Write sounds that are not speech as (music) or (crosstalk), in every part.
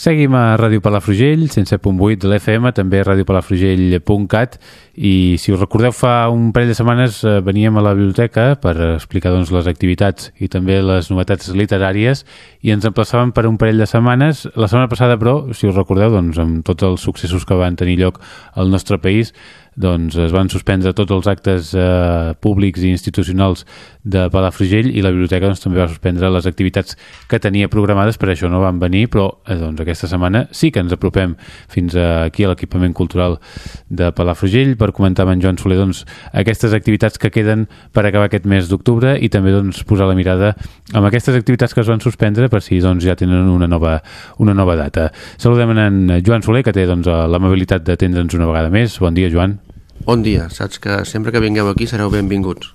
Seguim a Ràdio Palafrugell, 107.8 de l'FM, també radiopalafrugell.cat i si us recordeu fa un parell de setmanes eh, veníem a la biblioteca per explicar doncs, les activitats i també les novetats literàries i ens emplaçàvem per un parell de setmanes. La setmana passada, però, si us recordeu, doncs, amb tots els successos que van tenir lloc al nostre país, doncs es van suspendre tots els actes eh, públics i institucionals de Palafrugell i la biblioteca doncs, també va suspendre les activitats que tenia programades, per això no van venir, però eh, doncs, aquesta setmana sí que ens apropem fins aquí a l'equipament cultural de Palafrugell per comentar amb en Joan Soler doncs, aquestes activitats que queden per acabar aquest mes d'octubre i també doncs, posar la mirada amb aquestes activitats que es van suspendre per si doncs, ja tenen una nova, una nova data. Saludem en Joan Soler, que té doncs, l'amabilitat d'atendre'ns una vegada més. Bon dia, Joan. Bon dia, saps que sempre que vingueu aquí sereu benvinguts.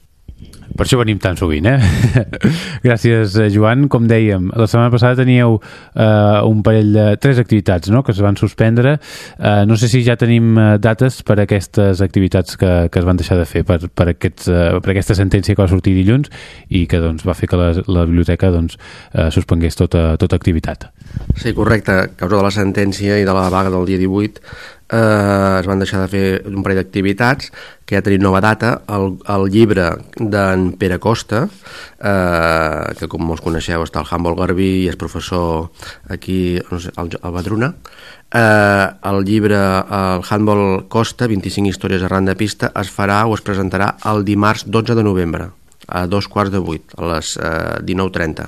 Per això venim tan sovint, eh? (laughs) Gràcies, eh, Joan. Com dèiem, la setmana passada teníeu eh, un parell de... tres activitats no?, que es van suspendre. Eh, no sé si ja tenim eh, dates per a aquestes activitats que, que es van deixar de fer, per, per, aquests, eh, per aquesta sentència que va sortir dilluns i que doncs, va fer que la, la biblioteca doncs, eh, suspengués tota, tota activitat. Sí, correcte. A causa de la sentència i de la vaga del dia 18 eh, es van deixar de fer un parell d'activitats que ja tenim nova data, el, el llibre d'en Pere Costa, eh, que com molts coneixeu està al Humboldt Garbí i és professor aquí no sé, al, al Badruna, eh, el llibre el Humboldt Costa, 25 històries arran de pista, es farà o es presentarà el dimarts 12 de novembre a dos quarts de vuit, a les eh, 19.30.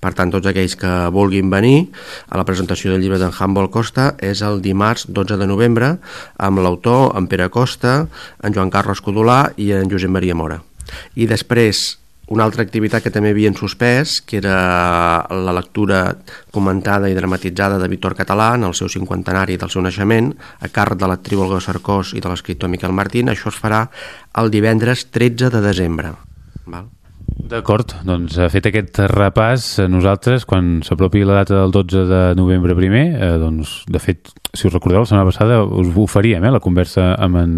Per tant, tots aquells que vulguin venir a la presentació del llibre d'en Humboldt Costa és el dimarts 12 de novembre amb l'autor, en Pere Costa, en Joan Carles Codolà i en Josep Maria Mora. I després, una altra activitat que també havien suspès, que era la lectura comentada i dramatitzada de Víctor Català en el seu cinquantenari del seu naixement, a càrrec de l'actriu Olga Sarkós i de l'escriptor Miquel Martín. Això es farà el divendres 13 de desembre. Val? D'acord, doncs fet aquest repàs, nosaltres, quan s'apropi la data del 12 de novembre primer, eh, doncs, de fet, si us recordeu, la setmana passada us oferíem eh, la conversa amb en,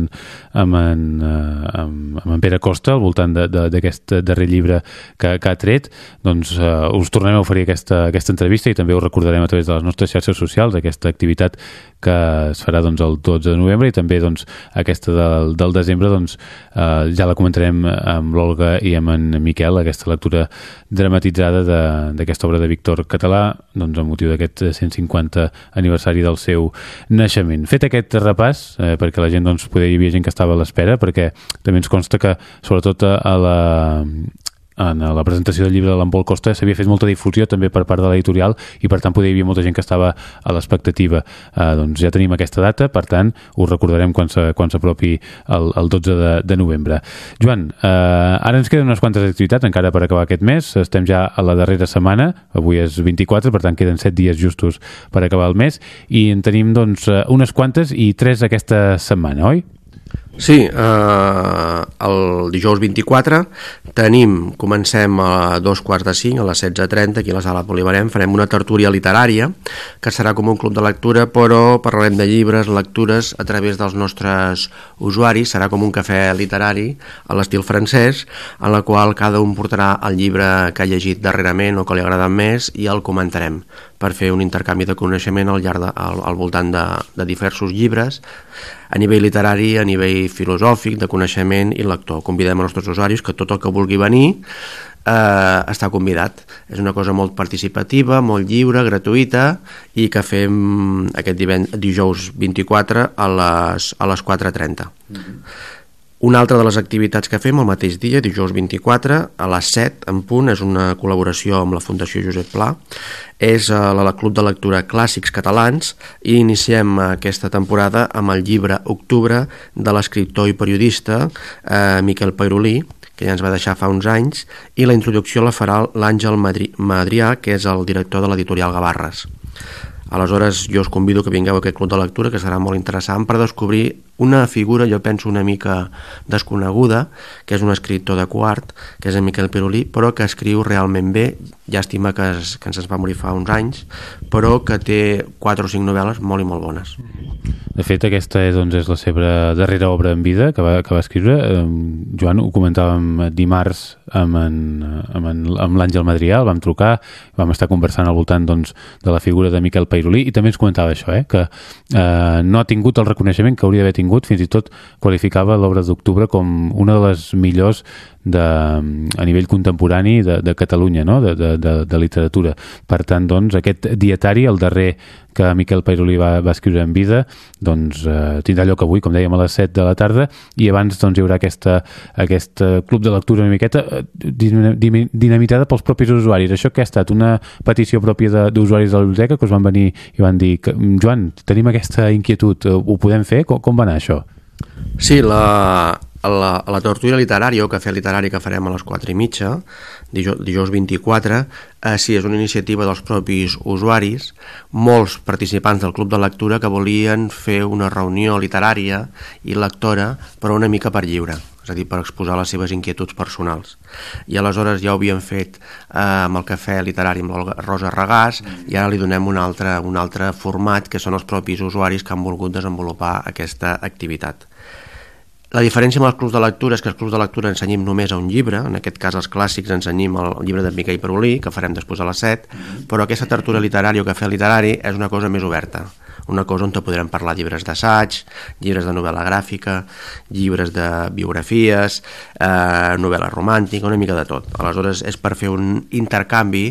amb, en, eh, amb, amb en Pere Costa al voltant d'aquest darrer llibre que, que ha tret, doncs eh, us tornem a oferir aquesta, aquesta entrevista i també us recordarem a través de les nostres xarxes socials aquesta activitat que es farà doncs, el 12 de novembre i també doncs, aquesta del, del desembre doncs, eh, ja la comentarem amb l'Olga i amb en Miquel, aquesta lectura dramatitzada d'aquesta obra de Víctor Català doncs, amb motiu d'aquest 150 aniversari del seu naixement. Fet aquest repàs, eh, perquè la gent doncs, poder, hi havia gent que estava a l'espera, perquè també ens consta que sobretot a la, en la presentació del llibre de l'Empol Costa s'havia fet molta difusió també per part de l'editorial i per tant poder hi molta gent que estava a l'expectativa. Eh, doncs ja tenim aquesta data, per tant us recordarem quan s'apropi el, el 12 de, de novembre. Joan, eh, ara ens queden unes quantes activitats encara per acabar aquest mes, estem ja a la darrera setmana, avui és 24, per tant queden 7 dies justos per acabar el mes i en tenim doncs eh, unes quantes i tres aquesta setmana, oi? Sí, eh, el dijous 24 tenim, comencem a dos quarts de cinc, a les 16.30, aquí a la sala Polivarem, farem una tertúlia literària, que serà com un club de lectura, però parlarem de llibres, lectures, a través dels nostres usuaris, serà com un cafè literari a l'estil francès, en la qual cada un portarà el llibre que ha llegit darrerament o que li ha més i el comentarem per fer un intercanvi de coneixement al llarg de, al, al voltant de, de diversos llibres a nivell literari, a nivell filosòfic, de coneixement i lector. Convidem els nostres usuaris que tot el que vulgui venir eh, està convidat. És una cosa molt participativa, molt lliure, gratuïta i que fem aquest divend dijous 24 a les, a les 4.30. Mm -hmm. Una altra de les activitats que fem el mateix dia, dijous 24, a les 7 en punt, és una col·laboració amb la Fundació Josep Pla, és el Club de Lectura Clàssics Catalans i iniciem aquesta temporada amb el llibre Octubre de l'escriptor i periodista eh, Miquel Pairolí, que ja ens va deixar fa uns anys, i la introducció la farà l'Àngel Madrià, que és el director de l'editorial Gavarres. Aleshores, jo us convido que vingueu a aquest club de lectura, que serà molt interessant per descobrir una figura, jo penso, una mica desconeguda, que és un escriptor de quart, que és en Miquel Pirulí, però que escriu realment bé, llàstima que, es, que ens va morir fa uns anys, però que té quatre o cinc novel·les molt i molt bones. De fet, aquesta és, doncs, és la seva darrera obra en vida que va, que va escriure. Joan, ho comentàvem dimarts amb, en, amb, en, amb l'Àngel Madrià, el vam trucar, vam estar conversant al voltant doncs, de la figura de Miquel Pairolí i també ens comentava això, eh, que eh, no ha tingut el reconeixement que hauria d'haver tingut, fins i tot qualificava l'obra d'octubre com una de les millors de, a nivell contemporani de, de Catalunya, no? de, de, de, de literatura. Per tant, doncs, aquest dietari, el darrer que Miquel Pairolí va, va escriure en vida, doncs eh, tindrà lloc avui, com dèiem, a les 7 de la tarda, i abans doncs, hi haurà aquesta, aquest club de lectura una miqueta eh, dinamitada pels propis usuaris. Això que ha estat una petició pròpia d'usuaris de, de la biblioteca que us van venir i van dir que, Joan, tenim aquesta inquietud, eh, ho podem fer? Com, com va anar això? Sí, la, la, la tortura literària o cafè literari que farem a les 4 i mitja, dijous, dijous 24, eh, sí, és una iniciativa dels propis usuaris, molts participants del Club de Lectura que volien fer una reunió literària i lectora, però una mica per lliure, és a dir, per exposar les seves inquietuds personals. I aleshores ja ho havíem fet eh, amb el cafè literari amb la Rosa Regàs i ara li donem un altre, un altre format que són els propis usuaris que han volgut desenvolupar aquesta activitat. La diferència amb els clubs de lectura és que els clubs de lectura ensenyim només a un llibre, en aquest cas els clàssics ensenyim el llibre de Miquel Perolí, que farem després a les 7, mm-hmm. però aquesta tertúlia literària o cafè literari és una cosa més oberta, una cosa on podrem parlar llibres d'assaig, llibres de novel·la gràfica, llibres de biografies, eh, novel·la romàntica, una mica de tot. Aleshores és per fer un intercanvi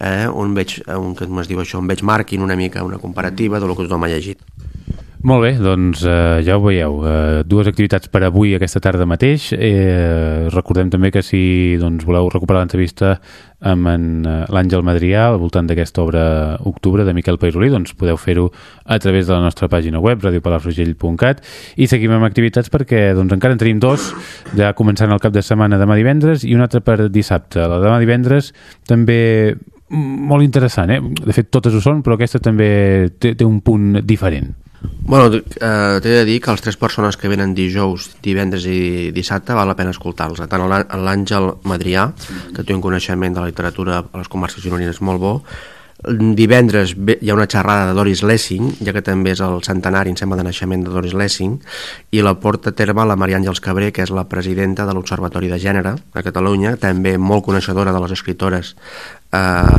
eh, un veig, un, que es diu això, un marking una mica, una comparativa de lo que tothom ha llegit. Molt bé, doncs eh, ja ho veieu, eh, dues activitats per avui aquesta tarda mateix. Eh, recordem també que si doncs, voleu recuperar l'entrevista amb en, eh, l'Àngel Madrià al voltant d'aquesta obra Octubre de Miquel Pairolí, doncs podeu fer-ho a través de la nostra pàgina web, radiopalafrugell.cat i seguim amb activitats perquè doncs, encara en tenim dos, ja començant el cap de setmana demà divendres i un altre per dissabte. La demà divendres també molt interessant, eh? De fet, totes ho són, però aquesta també té, té un punt diferent. Bueno, eh, t'he de dir que les tres persones que venen dijous, divendres i dissabte val la pena escoltar-los. Tant l'Àngel Madrià, que té un coneixement de la literatura a les comarques gironines molt bo, divendres hi ha una xerrada de Doris Lessing, ja que també és el centenari, em sembla, de naixement de Doris Lessing, i la porta a terme la Maria Àngels Cabré, que és la presidenta de l'Observatori de Gènere a Catalunya, també molt coneixedora de les escritores eh,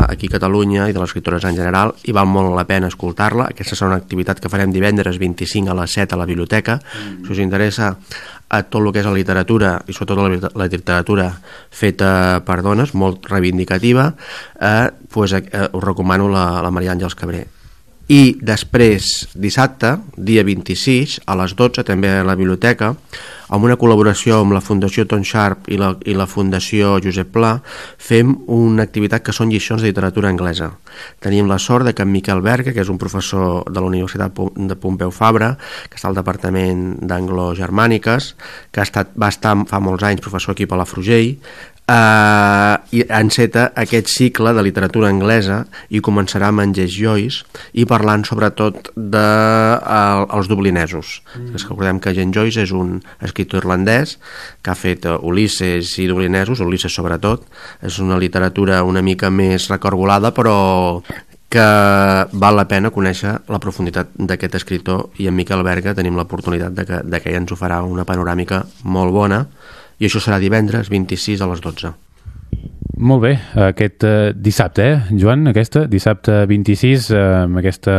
aquí a Catalunya i de les escritores en general i val molt la pena escoltar-la aquesta serà una activitat que farem divendres 25 a les 7 a la biblioteca mm. si us interessa a tot el que és la literatura i sobretot la, la literatura feta per dones, molt reivindicativa eh, pues, eh, us recomano la, la Maria Àngels Cabré i després, dissabte, dia 26, a les 12, també a la biblioteca, amb una col·laboració amb la Fundació Ton Sharp i la, i la Fundació Josep Pla, fem una activitat que són lliçons de literatura anglesa. Tenim la sort de que en Miquel Berga, que és un professor de la Universitat de Pompeu Fabra, que està al Departament d'Anglo-Germàniques, que ha estat, va estar fa molts anys professor aquí a Palafrugell, eh, i enceta aquest cicle de literatura anglesa i començarà amb en Jess Joyce i parlant sobretot dels de, els dublinesos. Mm. recordem que Jane Joyce és un escriptor irlandès que ha fet Ulisses i dublinesos, Ulisses sobretot, és una literatura una mica més recorgolada però que val la pena conèixer la profunditat d'aquest escriptor i en Miquel Berga tenim l'oportunitat de que, de que ell ens ho farà una panoràmica molt bona i això serà divendres 26 a les 12. Molt bé, aquest eh, dissabte, eh, Joan, aquesta, dissabte 26, eh, amb, aquesta,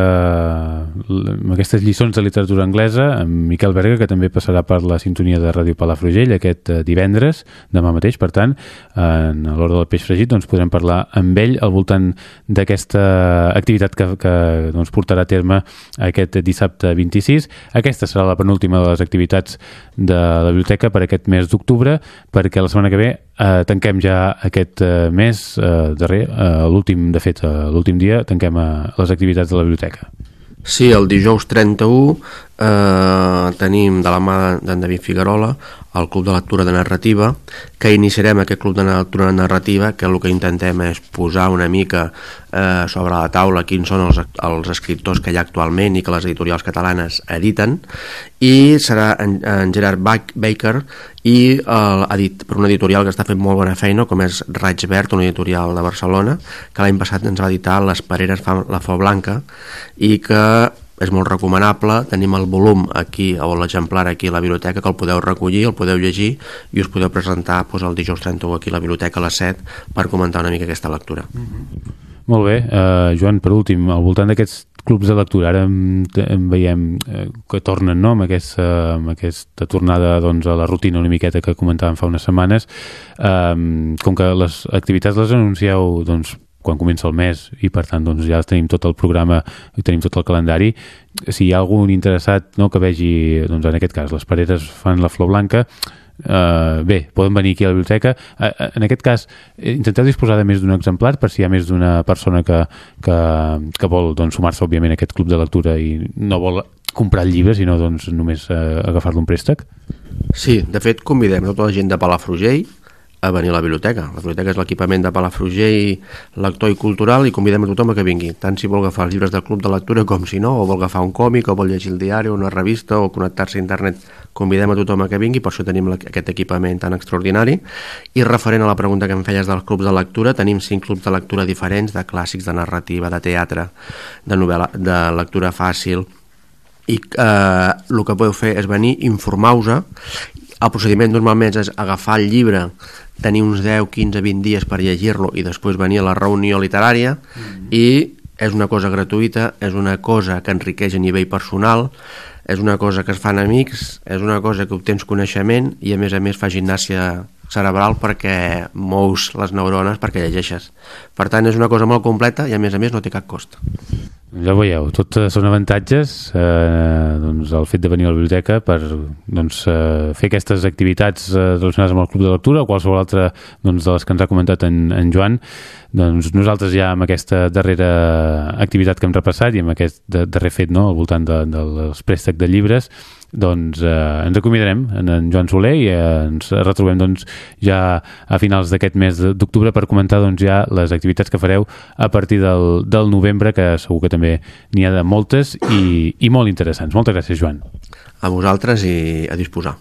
amb aquestes lliçons de literatura anglesa, amb Miquel Berga, que també passarà per la sintonia de Ràdio Palafrugell aquest eh, divendres, demà mateix, per tant, en l'hora del peix fregit, doncs podrem parlar amb ell al voltant d'aquesta activitat que, que doncs, portarà a terme aquest dissabte 26. Aquesta serà la penúltima de les activitats de la biblioteca per aquest mes d'octubre, perquè la setmana que ve eh, tanquem ja aquest eh, mes eh, darrer, eh, l'últim, de fet, eh, l'últim dia tanquem eh, les activitats de la biblioteca. Sí, el dijous 31 eh, tenim de la mà d'en David Figuerola el Club de Lectura de Narrativa, que iniciarem aquest Club de Lectura Narrativa, que el que intentem és posar una mica eh, sobre la taula quins són els, els escriptors que hi ha actualment i que les editorials catalanes editen, i serà en, en Gerard Baker i eh, edit, per una editorial que està fent molt bona feina, com és Raig Verd, una editorial de Barcelona, que l'any passat ens va editar Les Pareres fa la Flor Blanca, i que és molt recomanable, tenim el volum aquí, o l'exemplar aquí a la biblioteca, que el podeu recollir, el podeu llegir i us podeu presentar doncs, el dijous 31 aquí a la biblioteca a les 7 per comentar una mica aquesta lectura. Mm -hmm. Molt bé, uh, Joan, per últim, al voltant d'aquests clubs de lectura, ara en, en veiem eh, que tornen no? amb, aquesta, amb aquesta tornada doncs, a la rutina una miqueta que comentàvem fa unes setmanes, um, com que les activitats les anuncieu doncs, quan comença el mes i per tant doncs, ja tenim tot el programa i tenim tot el calendari. Si hi ha algun interessat no, que vegi doncs, en aquest cas les paredes fan la flor blanca Uh, bé, poden venir aquí a la biblioteca. Uh, en aquest cas, eh, intenteu disposar de més d'un exemplar per si hi ha més d'una persona que, que, que vol doncs, sumar-se òbviament a aquest club de lectura i no vol comprar el llibre sinó doncs, només uh, agafar-lo un préstec. Sí, de fet convidem tota la gent de Palafrugell a venir a la biblioteca. La biblioteca és l'equipament de Palafrugell lector i cultural i convidem a tothom a que vingui, tant si vol agafar els llibres del club de lectura com si no, o vol agafar un còmic, o vol llegir el diari, o una revista, o connectar-se a internet. Convidem a tothom a que vingui, per això tenim aquest equipament tan extraordinari. I referent a la pregunta que em feies dels clubs de lectura, tenim cinc clubs de lectura diferents, de clàssics, de narrativa, de teatre, de novel·la, de lectura fàcil, i eh, el que podeu fer és venir, informar-vos el procediment normalment és agafar el llibre tenir uns 10, 15, 20 dies per llegir-lo i després venir a la reunió literària mm -hmm. i és una cosa gratuïta, és una cosa que enriqueix a nivell personal, és una cosa que es fan amics, és una cosa que obtens coneixement i a més a més fa gimnàsia cerebral perquè mous les neurones perquè llegeixes. Per tant, és una cosa molt completa i a més a més no té cap cost. Ja veieu, tot són avantatges eh, doncs, el fet de venir a la biblioteca per doncs, eh, fer aquestes activitats eh, relacionades amb el Club de Lectura o qualsevol altra doncs, de les que ens ha comentat en, en Joan doncs nosaltres ja amb aquesta darrera activitat que hem repassat i amb aquest darrer fet no, al voltant de, dels préstecs de llibres doncs eh, ens acomiadarem en, en Joan Soler i eh, ens retrobem doncs, ja a finals d'aquest mes d'octubre per comentar doncs, ja les activitats que fareu a partir del, del novembre, que segur que també n'hi ha de moltes i, i molt interessants. Moltes gràcies, Joan. A vosaltres i a disposar.